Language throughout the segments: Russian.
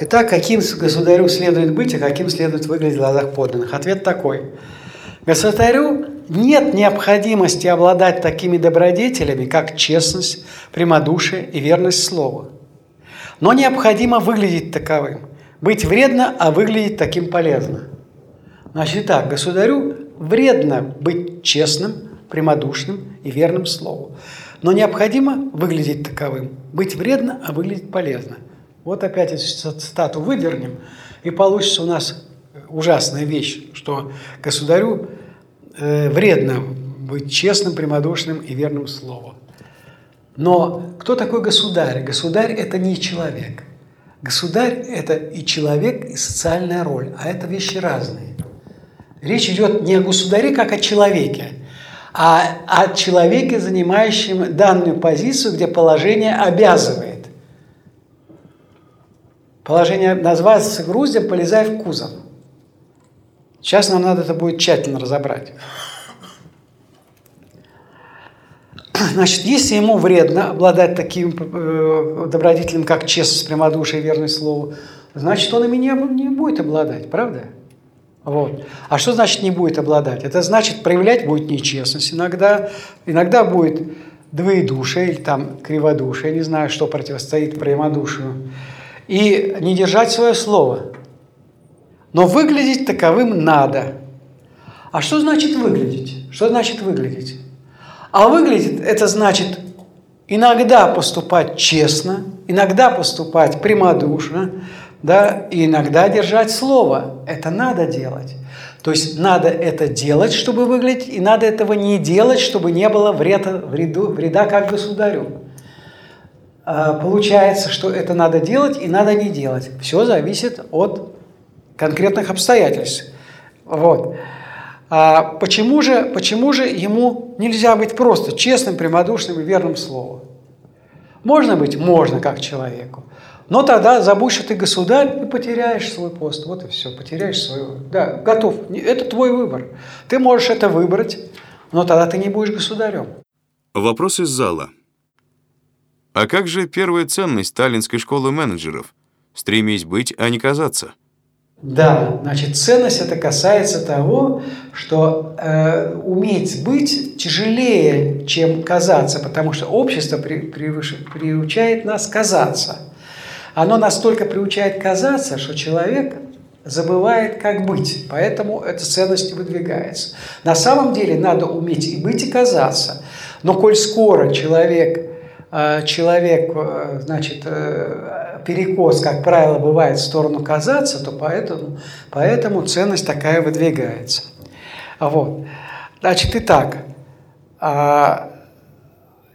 Итак, каким государю следует быть, а каким следует выглядеть в глазах подданных? Ответ такой. Государю нет необходимости обладать такими добродетелями, как честность, прямодушие и верность слову. Но необходимо выглядеть таковым. Быть вредно, а выглядеть таким полезно. Значит так, государю вредно быть честным, прямодушным и верным слову. Но необходимо выглядеть таковым. Быть вредно, а выглядеть полезно. Вот опять эту цитату выдернем, и получится у нас ужасная вещь, что государю э, вредно быть честным, прямодушным и верным слову. Но кто такой государь? Государь – это не человек. Государь – это и человек, и социальная роль, а это вещи разные. Речь идет не о государе, как о человеке, а о человеке, занимающем данную позицию, где положение обязывает. Положение называется груздем «полезай в кузов». Сейчас нам надо это будет тщательно разобрать. Значит, если ему вредно обладать таким э, добродетелем, как честность, прямодушие и верность слову, значит, он ими не, не будет обладать, правда? Вот. А что значит не будет обладать? Это значит проявлять будет нечестность иногда, иногда будет двоедушие или там криводушие, не знаю, что противостоит прямодушию и не держать свое слово. Но выглядеть таковым надо. А что значит выглядеть? Что значит выглядеть? А выглядит это значит иногда поступать честно, иногда поступать прямодушно, да, и иногда держать слово. Это надо делать. То есть надо это делать, чтобы выглядеть, и надо этого не делать, чтобы не было вреда, вреду, вреда как государю. А, получается, что это надо делать и надо не делать. Все зависит от конкретных обстоятельств. Вот. А почему, же, почему же ему нельзя быть просто честным, прямодушным и верным слову? Можно быть? Можно, как человеку. Но тогда забудь, что ты государь, и потеряешь свой пост. Вот и все, потеряешь свой... Да, готов. Это твой выбор. Ты можешь это выбрать, но тогда ты не будешь государем. Вопрос из зала. А как же первая ценность сталинской школы менеджеров? Стремись быть, а не казаться. Да, значит, ценность это касается того, что э, уметь быть тяжелее, чем казаться, потому что общество при, при, приучает нас казаться. Оно настолько приучает казаться, что человек забывает, как быть, поэтому эта ценность выдвигается. На самом деле надо уметь и быть, и казаться. Но коль скоро человек человек, э, значит, э, перекос, как правило, бывает в сторону казаться, то поэтому, поэтому ценность такая выдвигается. Вот. Значит, итак, а,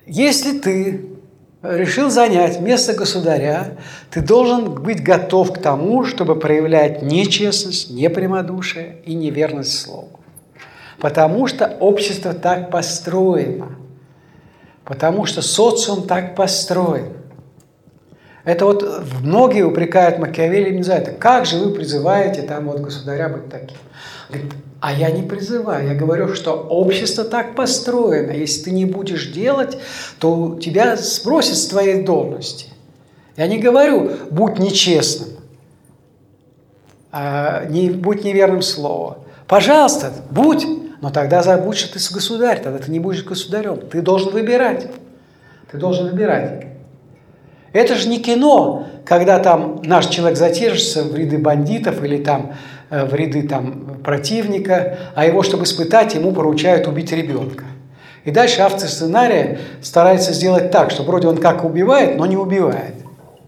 если ты решил занять место государя, ты должен быть готов к тому, чтобы проявлять нечестность, непрямодушие и неверность слову. Потому что общество так построено – Потому что социум так построен. Это вот многие упрекают Макиавелли за это. Как же вы призываете там вот государя быть таким? Говорит, а я не призываю, я говорю, что общество так построено. Если ты не будешь делать, то тебя сбросят с твоей должности. Я не говорю, будь нечестным, а, не, будь неверным словом. Пожалуйста, будь, но тогда забудь, что ты государь, тогда ты не будешь государем. Ты должен выбирать. Ты должен выбирать. Это же не кино, когда там наш человек затержится в ряды бандитов или там э, в ряды там противника, а его, чтобы испытать, ему поручают убить ребенка. И дальше автор сценария старается сделать так, что вроде он как убивает, но не убивает.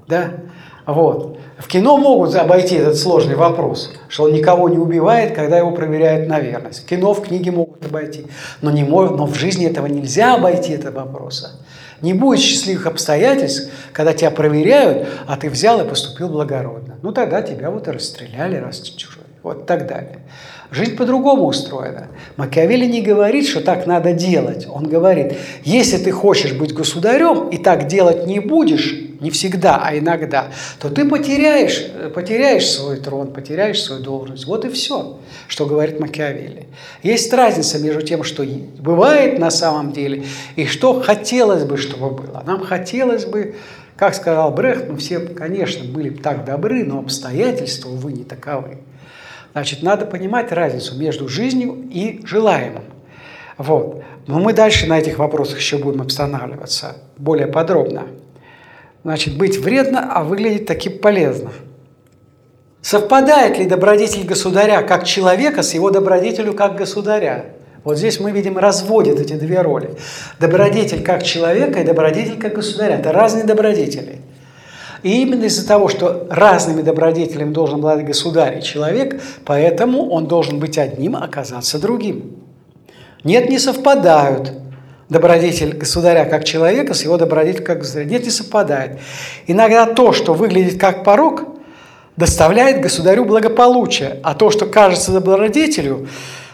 Да? Вот. В кино могут обойти этот сложный вопрос, что он никого не убивает, когда его проверяют на верность. В кино, в книге могут обойти, но, не может, но в жизни этого нельзя обойти, этого вопроса. Не будет счастливых обстоятельств, когда тебя проверяют, а ты взял и поступил благородно. Ну тогда тебя вот и расстреляли, раз чужой. Вот так далее. Жизнь по-другому устроена. Макиавелли не говорит, что так надо делать. Он говорит, если ты хочешь быть государем и так делать не будешь, не всегда, а иногда, то ты потеряешь, потеряешь свой трон, потеряешь свою должность. Вот и все, что говорит Макиавелли. Есть разница между тем, что бывает на самом деле, и что хотелось бы, чтобы было. Нам хотелось бы, Как сказал Брехт, ну все, конечно, были так добры, но обстоятельства, увы, не таковы. Значит, надо понимать разницу между жизнью и желаемым. Вот. Но мы дальше на этих вопросах еще будем останавливаться более подробно. Значит, быть вредно, а выглядеть таки полезно. Совпадает ли добродетель государя как человека с его добродетелью как государя? Вот здесь мы видим, разводят эти две роли. Добродетель как человека и добродетель как государя. Это разные добродетели. И именно из-за того, что разными добродетелями должен обладать государь и человек, поэтому он должен быть одним, оказаться другим. Нет, не совпадают добродетель государя как человека с его добродетелем как государя. Нет, не совпадает. Иногда то, что выглядит как порог, доставляет государю благополучие, а то, что кажется добродетелю,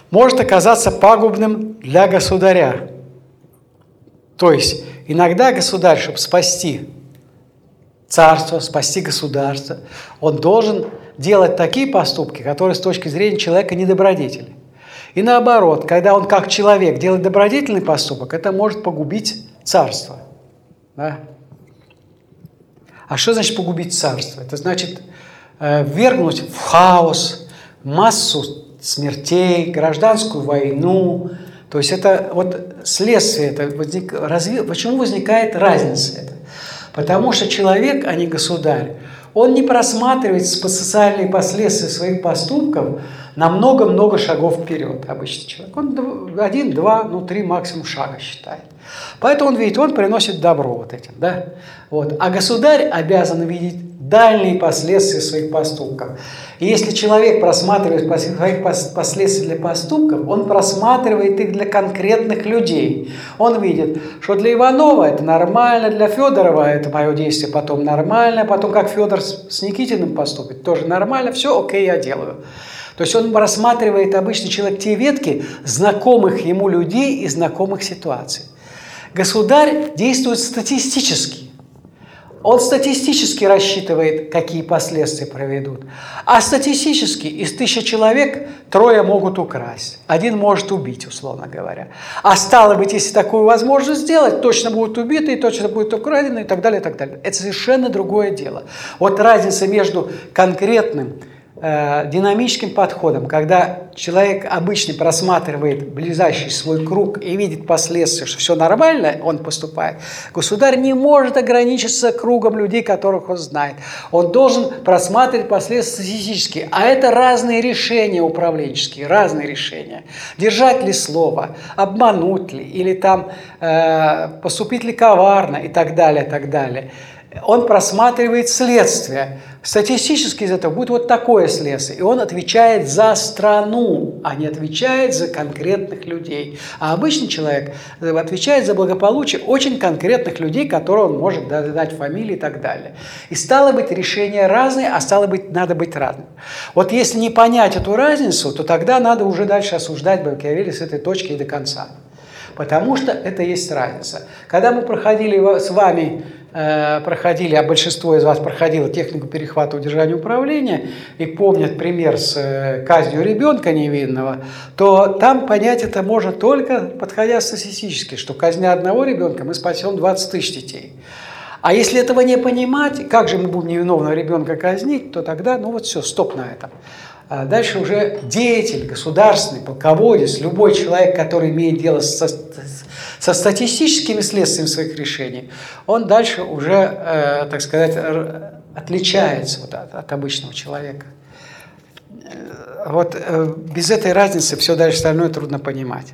может оказаться пагубным для государя. То есть иногда государь, чтобы спасти царство, спасти государство, он должен делать такие поступки, которые с точки зрения человека недобродетельны. И наоборот, когда он как человек делает добродетельный поступок, это может погубить царство. Да? А что значит погубить царство? Это значит э, ввергнуть в хаос массу смертей, гражданскую войну. То есть это вот следствие, это возник, разви, почему возникает разница это? Потому что человек, а не государь, он не просматривает социальные последствия своих поступков на много-много шагов вперед, обычный человек. Он один, два, ну три максимум шага считает. Поэтому он видит, он приносит добро вот этим, да? Вот. А государь обязан видеть дальние последствия своих поступков. И если человек просматривает своих последствия для поступков, он просматривает их для конкретных людей. Он видит, что для Иванова это нормально, для Федорова это мое действие потом нормально, потом как Федор с Никитиным поступит, тоже нормально, все окей, я делаю. То есть он рассматривает обычный человек те ветки знакомых ему людей и знакомых ситуаций. Государь действует статистически. Он статистически рассчитывает, какие последствия проведут. А статистически из тысячи человек трое могут украсть. Один может убить, условно говоря. А стало быть, если такую возможность сделать, точно будут убиты, и точно будет украдены, и так далее, и так далее. Это совершенно другое дело. Вот разница между конкретным Э, динамическим подходом, когда человек обычно просматривает ближайший свой круг и видит последствия, что все нормально, он поступает, государь не может ограничиться кругом людей, которых он знает. Он должен просматривать последствия статистически. А это разные решения управленческие, разные решения. Держать ли слово, обмануть ли, или там э, поступить ли коварно и так далее, и так далее он просматривает следствие. Статистически из этого будет вот такое следствие. И он отвечает за страну, а не отвечает за конкретных людей. А обычный человек отвечает за благополучие очень конкретных людей, которые он может дать фамилии и так далее. И стало быть, решения разные, а стало быть, надо быть разным. Вот если не понять эту разницу, то тогда надо уже дальше осуждать Макиавелли с этой точки и до конца. Потому что это есть разница. Когда мы проходили с вами Э, проходили, а большинство из вас проходило технику перехвата удержания управления и помнят пример с э, казнью ребенка невинного, то там понять это можно только подходя статистически, что казня одного ребенка мы спасем 20 тысяч детей. А если этого не понимать, как же мы будем невиновного ребенка казнить, то тогда, ну вот все, стоп на этом. А дальше уже деятель, государственный, полководец, любой человек, который имеет дело со, со статистическими следствиями своих решений, он дальше уже, э, так сказать, отличается от, от обычного человека. Э, вот э, без этой разницы все дальше остальное трудно понимать.